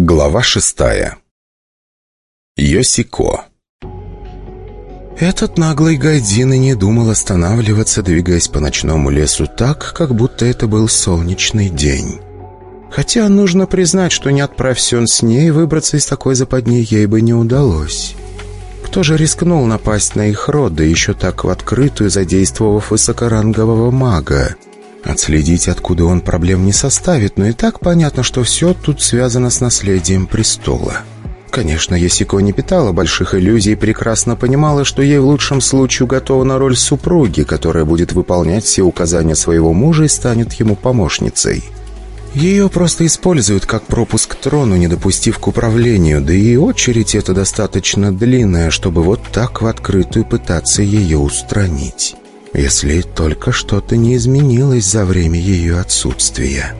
Глава шестая Йосико Этот наглый Гайдин и не думал останавливаться, двигаясь по ночному лесу так, как будто это был солнечный день. Хотя нужно признать, что не отправься он с ней, выбраться из такой западни ей бы не удалось. Кто же рискнул напасть на их род, да еще так в открытую, задействовав высокорангового мага? Отследить, откуда он, проблем не составит, но и так понятно, что все тут связано с наследием престола. Конечно, Ясико не питала больших иллюзий и прекрасно понимала, что ей в лучшем случае готова на роль супруги, которая будет выполнять все указания своего мужа и станет ему помощницей. Ее просто используют как пропуск к трону, не допустив к управлению, да и очередь эта достаточно длинная, чтобы вот так в открытую пытаться ее устранить. Если только что-то не изменилось за время ее отсутствия.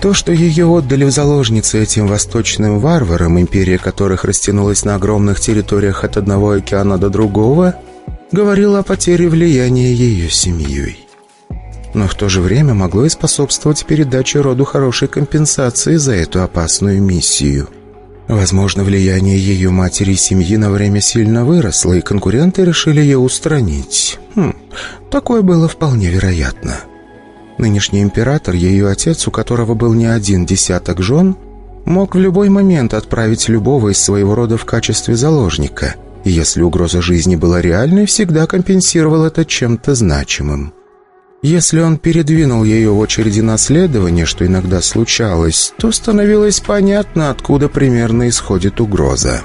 То, что ее отдали в заложницы этим восточным варварам, империя которых растянулась на огромных территориях от одного океана до другого, говорило о потере влияния ее семьей. Но в то же время могло и способствовать передаче роду хорошей компенсации за эту опасную миссию – Возможно, влияние ее матери и семьи на время сильно выросло, и конкуренты решили ее устранить. Хм, такое было вполне вероятно. Нынешний император, ее отец, у которого был не один десяток жен, мог в любой момент отправить любого из своего рода в качестве заложника, и если угроза жизни была реальной, всегда компенсировал это чем-то значимым. Если он передвинул ее в очереди наследования, что иногда случалось, то становилось понятно, откуда примерно исходит угроза.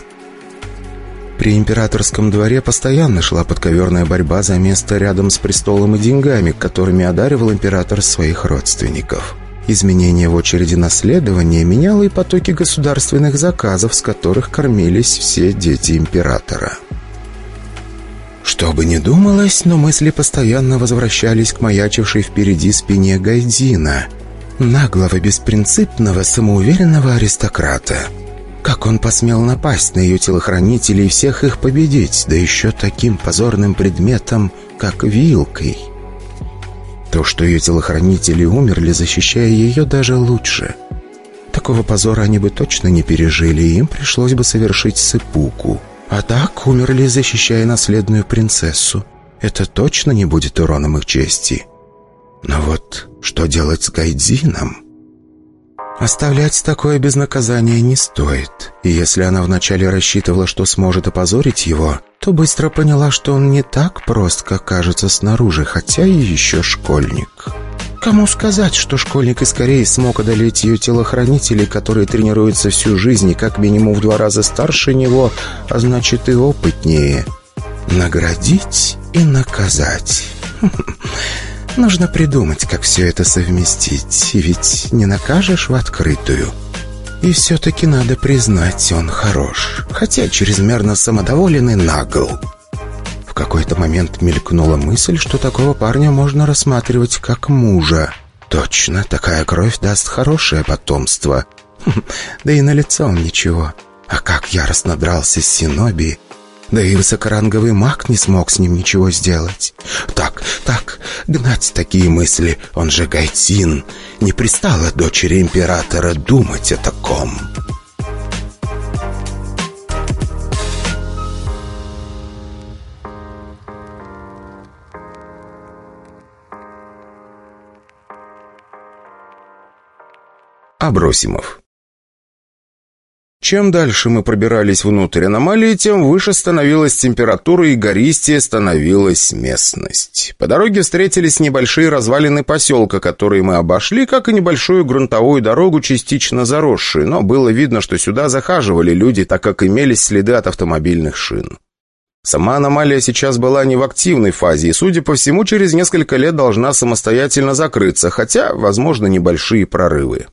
При императорском дворе постоянно шла подковерная борьба за место рядом с престолом и деньгами, которыми одаривал император своих родственников. Изменение в очереди наследования меняло и потоки государственных заказов, с которых кормились все дети императора. Что бы ни думалось, но мысли постоянно возвращались к маячившей впереди спине Гайдина, наглого, беспринципного, самоуверенного аристократа. Как он посмел напасть на ее телохранителей и всех их победить, да еще таким позорным предметом, как вилкой? То, что ее телохранители умерли, защищая ее, даже лучше. Такого позора они бы точно не пережили, и им пришлось бы совершить сыпуку. А так умерли, защищая наследную принцессу. Это точно не будет уроном их чести. Но вот что делать с Гайдзином? Оставлять такое без наказания не стоит. И если она вначале рассчитывала, что сможет опозорить его, то быстро поняла, что он не так прост, как кажется снаружи, хотя и еще школьник. Кому сказать, что школьник из Кореи смог одолеть ее телохранителей, которые тренируются всю жизнь и как минимум в два раза старше него, а значит и опытнее? Наградить и наказать. Нужно придумать, как все это совместить, ведь не накажешь в открытую. И все-таки надо признать, он хорош, хотя чрезмерно самодоволен и нагл какой-то момент мелькнула мысль, что такого парня можно рассматривать как мужа. Точно, такая кровь даст хорошее потомство. Да и на лицо он ничего. А как яростно дрался с Синоби. Да и высокоранговый маг не смог с ним ничего сделать. Так, так, гнать такие мысли, он же Гайтин. Не пристало дочери императора думать о таком. Абросимов. Чем дальше мы пробирались внутрь аномалии, тем выше становилась температура и гористее становилась местность. По дороге встретились небольшие развалины поселка, которые мы обошли, как и небольшую грунтовую дорогу, частично заросшую, но было видно, что сюда захаживали люди, так как имелись следы от автомобильных шин. Сама аномалия сейчас была не в активной фазе и, судя по всему, через несколько лет должна самостоятельно закрыться, хотя, возможно, небольшие прорывы.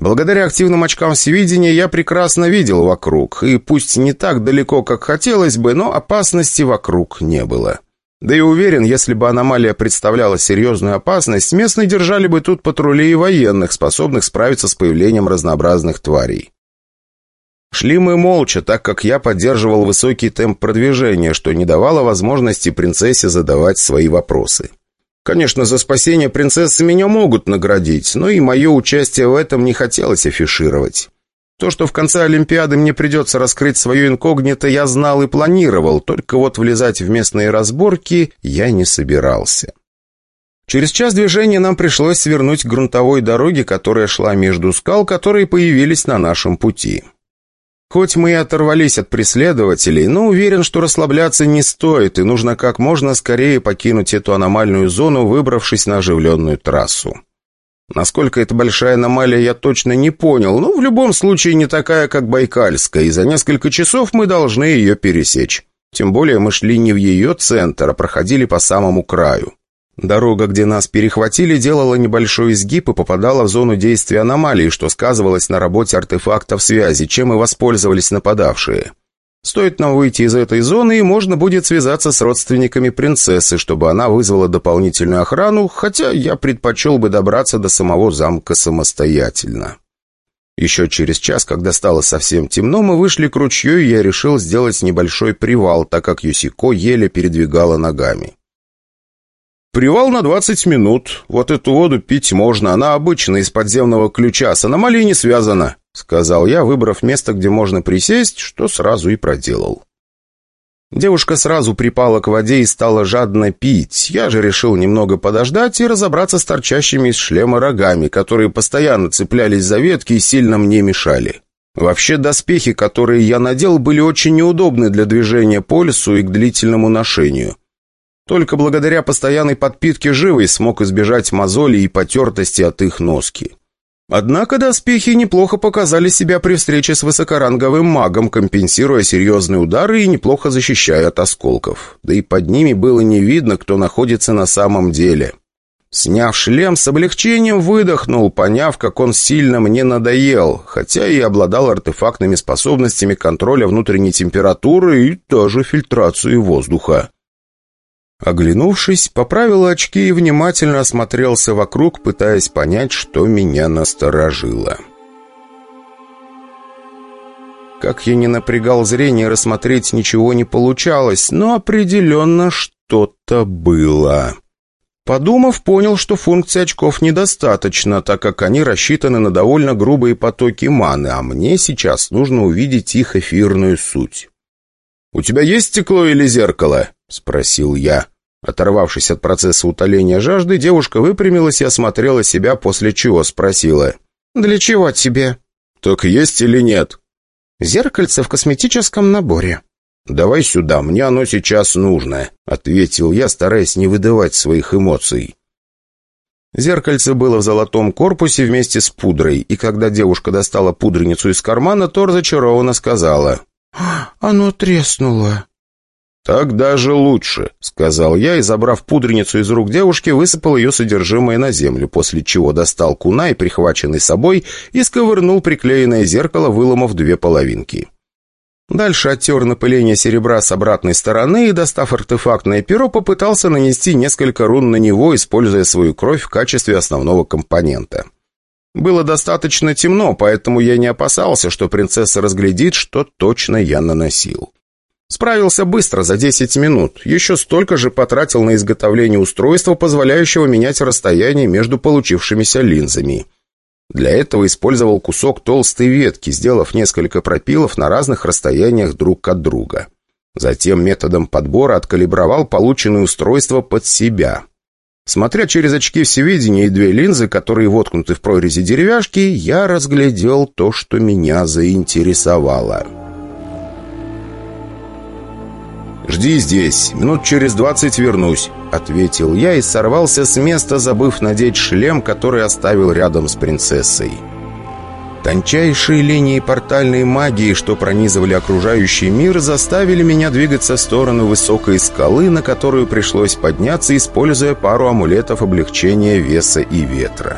Благодаря активным очкам всевидения я прекрасно видел вокруг, и пусть не так далеко, как хотелось бы, но опасности вокруг не было. Да и уверен, если бы аномалия представляла серьезную опасность, местные держали бы тут патрули и военных, способных справиться с появлением разнообразных тварей. Шли мы молча, так как я поддерживал высокий темп продвижения, что не давало возможности принцессе задавать свои вопросы. Конечно, за спасение принцессы меня могут наградить, но и мое участие в этом не хотелось афишировать. То, что в конце Олимпиады мне придется раскрыть свое инкогнито, я знал и планировал, только вот влезать в местные разборки я не собирался. Через час движения нам пришлось свернуть к грунтовой дороге, которая шла между скал, которые появились на нашем пути. Хоть мы и оторвались от преследователей, но уверен, что расслабляться не стоит, и нужно как можно скорее покинуть эту аномальную зону, выбравшись на оживленную трассу. Насколько это большая аномалия, я точно не понял, но в любом случае не такая, как Байкальская, и за несколько часов мы должны ее пересечь. Тем более мы шли не в ее центр, а проходили по самому краю. Дорога, где нас перехватили, делала небольшой изгиб и попадала в зону действия аномалии, что сказывалось на работе артефактов связи, чем и воспользовались нападавшие. Стоит нам выйти из этой зоны, и можно будет связаться с родственниками принцессы, чтобы она вызвала дополнительную охрану, хотя я предпочел бы добраться до самого замка самостоятельно. Еще через час, когда стало совсем темно, мы вышли к ручью, и я решил сделать небольшой привал, так как Юсико еле передвигала ногами. «Привал на 20 минут. Вот эту воду пить можно. Она обычная, из подземного ключа. С аномалией не связана», — сказал я, выбрав место, где можно присесть, что сразу и проделал. Девушка сразу припала к воде и стала жадно пить. Я же решил немного подождать и разобраться с торчащими из шлема рогами, которые постоянно цеплялись за ветки и сильно мне мешали. Вообще, доспехи, которые я надел, были очень неудобны для движения по лесу и к длительному ношению. Только благодаря постоянной подпитке живой смог избежать мозолей и потертости от их носки. Однако доспехи неплохо показали себя при встрече с высокоранговым магом, компенсируя серьезные удары и неплохо защищая от осколков. Да и под ними было не видно, кто находится на самом деле. Сняв шлем, с облегчением выдохнул, поняв, как он сильно мне надоел, хотя и обладал артефактными способностями контроля внутренней температуры и даже фильтрации воздуха. Оглянувшись, поправил очки и внимательно осмотрелся вокруг, пытаясь понять, что меня насторожило. Как я не напрягал зрение, рассмотреть ничего не получалось, но определенно что-то было. Подумав, понял, что функции очков недостаточно, так как они рассчитаны на довольно грубые потоки маны, а мне сейчас нужно увидеть их эфирную суть. «У тебя есть стекло или зеркало?» — спросил я. Оторвавшись от процесса утоления жажды, девушка выпрямилась и осмотрела себя, после чего спросила. «Для чего тебе?» «Так есть или нет?» «Зеркальце в косметическом наборе». «Давай сюда, мне оно сейчас нужно», — ответил я, стараясь не выдавать своих эмоций. Зеркальце было в золотом корпусе вместе с пудрой, и когда девушка достала пудреницу из кармана, то разочарованно сказала. «Оно треснуло». «Так даже лучше», — сказал я и, забрав пудреницу из рук девушки, высыпал ее содержимое на землю, после чего достал куна и прихваченный собой и сковырнул приклеенное зеркало, выломав две половинки. Дальше оттер напыление серебра с обратной стороны и, достав артефактное перо, попытался нанести несколько рун на него, используя свою кровь в качестве основного компонента. Было достаточно темно, поэтому я не опасался, что принцесса разглядит, что точно я наносил. Справился быстро, за 10 минут. Еще столько же потратил на изготовление устройства, позволяющего менять расстояние между получившимися линзами. Для этого использовал кусок толстой ветки, сделав несколько пропилов на разных расстояниях друг от друга. Затем методом подбора откалибровал полученное устройство под себя. Смотря через очки всевидения и две линзы, которые воткнуты в прорези деревяшки, я разглядел то, что меня заинтересовало. «Жди здесь, минут через двадцать вернусь», — ответил я и сорвался с места, забыв надеть шлем, который оставил рядом с принцессой. Тончайшие линии портальной магии, что пронизывали окружающий мир, заставили меня двигаться в сторону высокой скалы, на которую пришлось подняться, используя пару амулетов облегчения веса и ветра.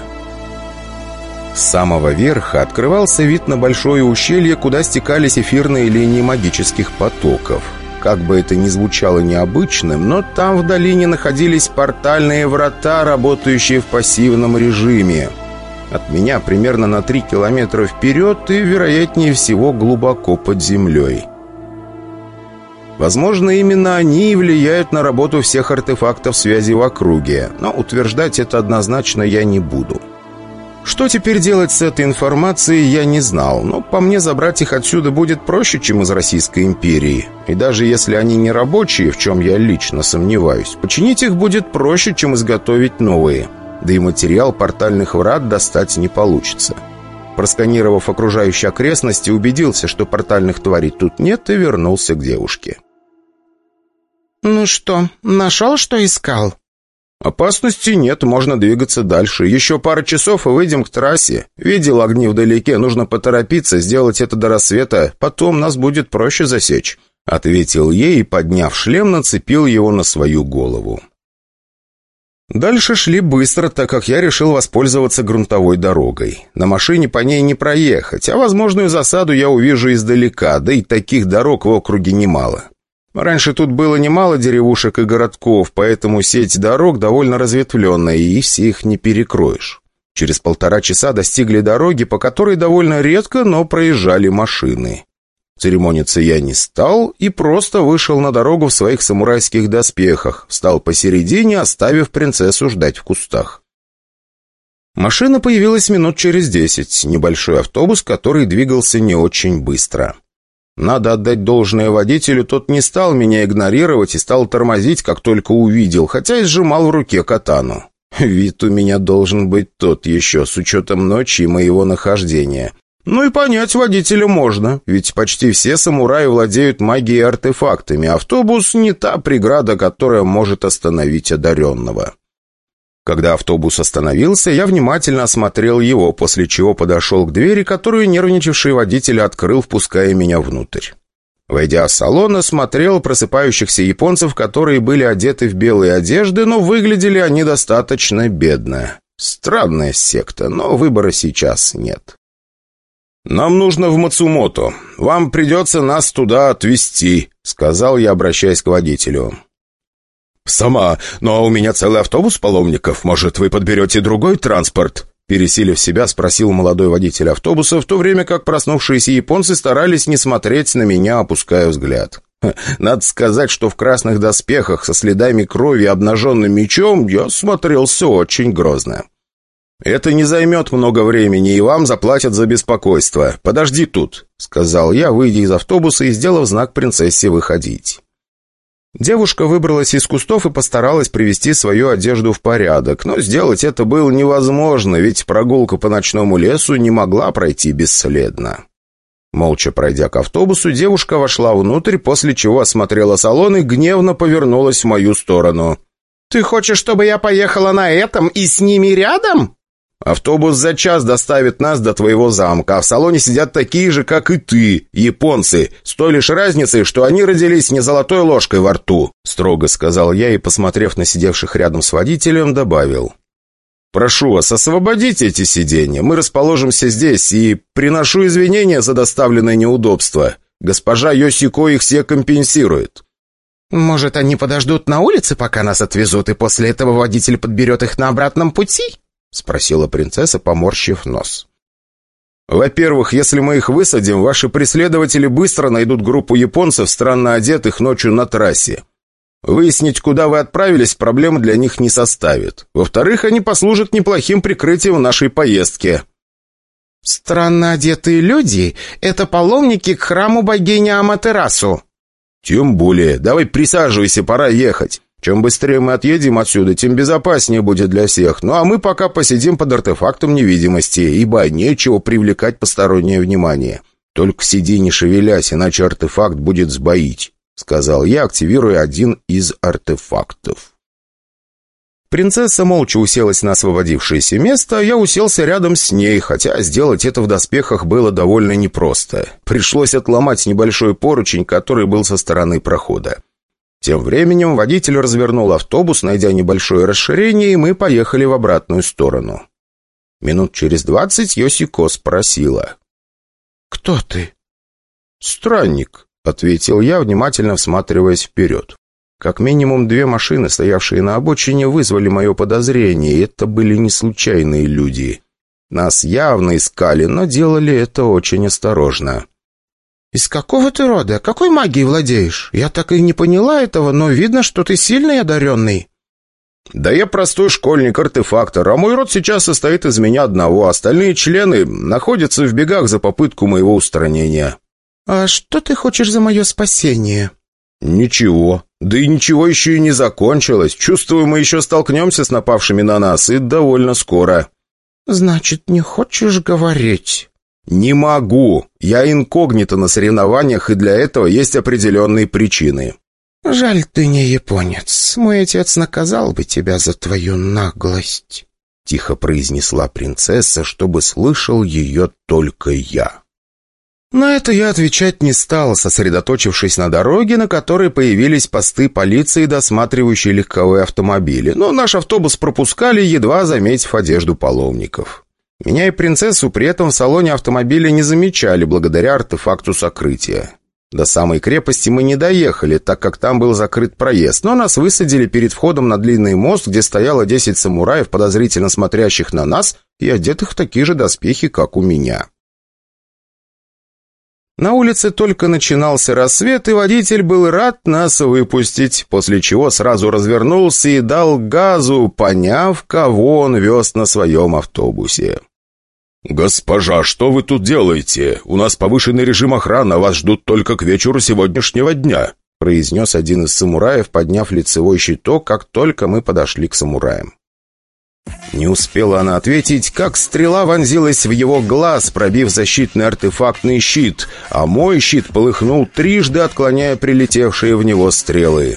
С самого верха открывался вид на большое ущелье, куда стекались эфирные линии магических потоков. Как бы это ни звучало необычным, но там в долине находились портальные врата, работающие в пассивном режиме – от меня примерно на 3 километра вперед и, вероятнее всего, глубоко под землей. Возможно, именно они и влияют на работу всех артефактов связи в округе, но утверждать это однозначно я не буду. Что теперь делать с этой информацией, я не знал, но по мне забрать их отсюда будет проще, чем из Российской империи. И даже если они не рабочие, в чем я лично сомневаюсь, починить их будет проще, чем изготовить новые. Да и материал портальных врат достать не получится. Просканировав окружающие окрестности, убедился, что портальных тварей тут нет, и вернулся к девушке. «Ну что, нашел, что искал?» «Опасности нет, можно двигаться дальше. Еще пара часов и выйдем к трассе. Видел огни вдалеке, нужно поторопиться, сделать это до рассвета, потом нас будет проще засечь», — ответил ей и, подняв шлем, нацепил его на свою голову. Дальше шли быстро, так как я решил воспользоваться грунтовой дорогой. На машине по ней не проехать, а возможную засаду я увижу издалека, да и таких дорог в округе немало. Раньше тут было немало деревушек и городков, поэтому сеть дорог довольно разветвленная, и все их не перекроешь. Через полтора часа достигли дороги, по которой довольно редко, но проезжали машины. Церемониться я не стал и просто вышел на дорогу в своих самурайских доспехах, встал посередине, оставив принцессу ждать в кустах. Машина появилась минут через десять, небольшой автобус, который двигался не очень быстро. Надо отдать должное водителю, тот не стал меня игнорировать и стал тормозить, как только увидел, хотя и сжимал в руке катану. Вид у меня должен быть тот еще, с учетом ночи и моего нахождения. Ну и понять водителя можно, ведь почти все самураи владеют магией и артефактами. Автобус не та преграда, которая может остановить одаренного. Когда автобус остановился, я внимательно осмотрел его, после чего подошел к двери, которую нервничавший водитель открыл, впуская меня внутрь. Войдя в салон, осмотрел просыпающихся японцев, которые были одеты в белые одежды, но выглядели они достаточно бедно. Странная секта, но выбора сейчас нет. «Нам нужно в Мацумото. Вам придется нас туда отвезти», — сказал я, обращаясь к водителю. «Сама, но у меня целый автобус паломников. Может, вы подберете другой транспорт?» Пересилив себя, спросил молодой водитель автобуса, в то время как проснувшиеся японцы старались не смотреть на меня, опуская взгляд. Надо сказать, что в красных доспехах со следами крови и обнаженным мечом я смотрелся очень грозно. «Это не займет много времени, и вам заплатят за беспокойство. Подожди тут», — сказал я, выйдя из автобуса и сделав знак принцессе выходить. Девушка выбралась из кустов и постаралась привести свою одежду в порядок, но сделать это было невозможно, ведь прогулка по ночному лесу не могла пройти бесследно. Молча пройдя к автобусу, девушка вошла внутрь, после чего осмотрела салон и гневно повернулась в мою сторону. «Ты хочешь, чтобы я поехала на этом и с ними рядом?» Автобус за час доставит нас до твоего замка, а в салоне сидят такие же, как и ты, японцы, с той лишь разницей, что они родились не золотой ложкой во рту», — строго сказал я и, посмотрев на сидевших рядом с водителем, добавил. «Прошу вас, освободите эти сиденья, мы расположимся здесь и приношу извинения за доставленное неудобство. Госпожа Йосико их все компенсирует». «Может, они подождут на улице, пока нас отвезут, и после этого водитель подберет их на обратном пути?» — спросила принцесса, поморщив нос. «Во-первых, если мы их высадим, ваши преследователи быстро найдут группу японцев, странно одетых ночью на трассе. Выяснить, куда вы отправились, проблемы для них не составит. Во-вторых, они послужат неплохим прикрытием нашей поездке». «Странно одетые люди — это паломники к храму богини Аматерасу». «Тем более. Давай присаживайся, пора ехать». Чем быстрее мы отъедем отсюда, тем безопаснее будет для всех. Ну а мы пока посидим под артефактом невидимости, ибо нечего привлекать постороннее внимание. Только сиди не шевелясь, иначе артефакт будет сбоить», — сказал я, активируя один из артефактов. Принцесса молча уселась на освободившееся место, а я уселся рядом с ней, хотя сделать это в доспехах было довольно непросто. Пришлось отломать небольшой поручень, который был со стороны прохода. Тем временем водитель развернул автобус, найдя небольшое расширение, и мы поехали в обратную сторону. Минут через двадцать Йосико спросила. «Кто ты?» «Странник», — ответил я, внимательно всматриваясь вперед. Как минимум две машины, стоявшие на обочине, вызвали мое подозрение, и это были не случайные люди. Нас явно искали, но делали это очень осторожно. «Из какого ты рода? Какой магией владеешь? Я так и не поняла этого, но видно, что ты сильный одаренный». «Да я простой школьник-артефактор, а мой род сейчас состоит из меня одного. Остальные члены находятся в бегах за попытку моего устранения». «А что ты хочешь за мое спасение?» «Ничего. Да и ничего еще и не закончилось. Чувствую, мы еще столкнемся с напавшими на нас, и довольно скоро». «Значит, не хочешь говорить?» «Не могу. Я инкогнито на соревнованиях, и для этого есть определенные причины». «Жаль, ты не японец. Мой отец наказал бы тебя за твою наглость», — тихо произнесла принцесса, чтобы слышал ее только я. На это я отвечать не стал, сосредоточившись на дороге, на которой появились посты полиции, досматривающие легковые автомобили. Но наш автобус пропускали, едва заметив одежду паломников. Меня и принцессу при этом в салоне автомобиля не замечали, благодаря артефакту сокрытия. До самой крепости мы не доехали, так как там был закрыт проезд, но нас высадили перед входом на длинный мост, где стояло десять самураев, подозрительно смотрящих на нас и одетых в такие же доспехи, как у меня. На улице только начинался рассвет, и водитель был рад нас выпустить, после чего сразу развернулся и дал газу, поняв, кого он вез на своем автобусе. «Госпожа, что вы тут делаете? У нас повышенный режим охраны, вас ждут только к вечеру сегодняшнего дня», произнес один из самураев, подняв лицевой щиток, как только мы подошли к самураям. Не успела она ответить, как стрела вонзилась в его глаз, пробив защитный артефактный щит, а мой щит полыхнул трижды, отклоняя прилетевшие в него стрелы.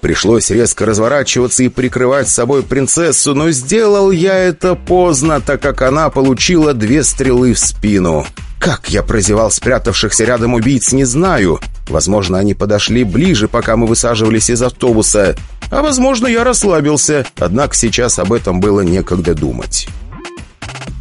Пришлось резко разворачиваться и прикрывать собой принцессу, но сделал я это поздно, так как она получила две стрелы в спину. Как я прозевал спрятавшихся рядом убийц, не знаю. Возможно, они подошли ближе, пока мы высаживались из автобуса. А возможно, я расслабился, однако сейчас об этом было некогда думать.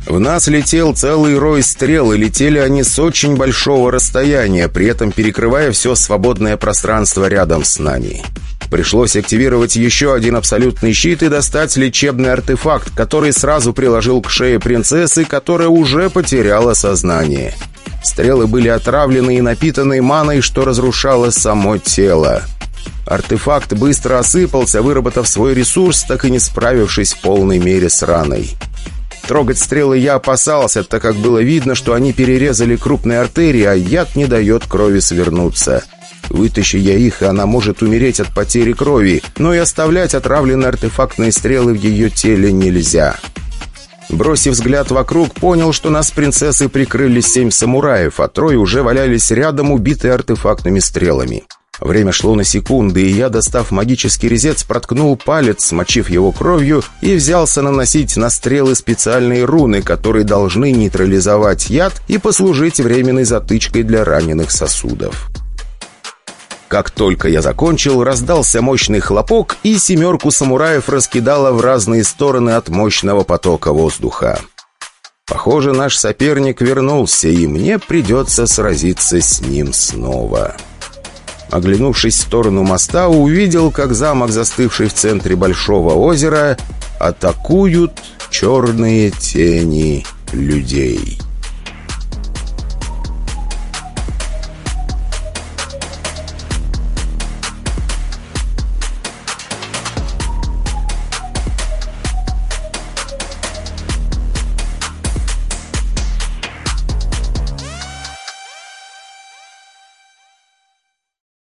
В нас летел целый рой стрел, и летели они с очень большого расстояния, при этом перекрывая все свободное пространство рядом с нами. Пришлось активировать еще один абсолютный щит и достать лечебный артефакт, который сразу приложил к шее принцессы, которая уже потеряла сознание. Стрелы были отравлены и напитаны маной, что разрушало само тело. Артефакт быстро осыпался, выработав свой ресурс, так и не справившись в полной мере с раной. Трогать стрелы я опасался, так как было видно, что они перерезали крупные артерии, а яд не дает крови свернуться. Вытащи я их, она может умереть от потери крови, но и оставлять отравленные артефактные стрелы в ее теле нельзя. Бросив взгляд вокруг, понял, что нас принцессы прикрыли семь самураев, а трое уже валялись рядом, убитые артефактными стрелами. Время шло на секунды, и я, достав магический резец, проткнул палец, смочив его кровью, и взялся наносить на стрелы специальные руны, которые должны нейтрализовать яд и послужить временной затычкой для раненых сосудов. Как только я закончил, раздался мощный хлопок, и семерку самураев раскидало в разные стороны от мощного потока воздуха. Похоже, наш соперник вернулся, и мне придется сразиться с ним снова. Оглянувшись в сторону моста, увидел, как замок, застывший в центре большого озера, атакуют черные тени людей».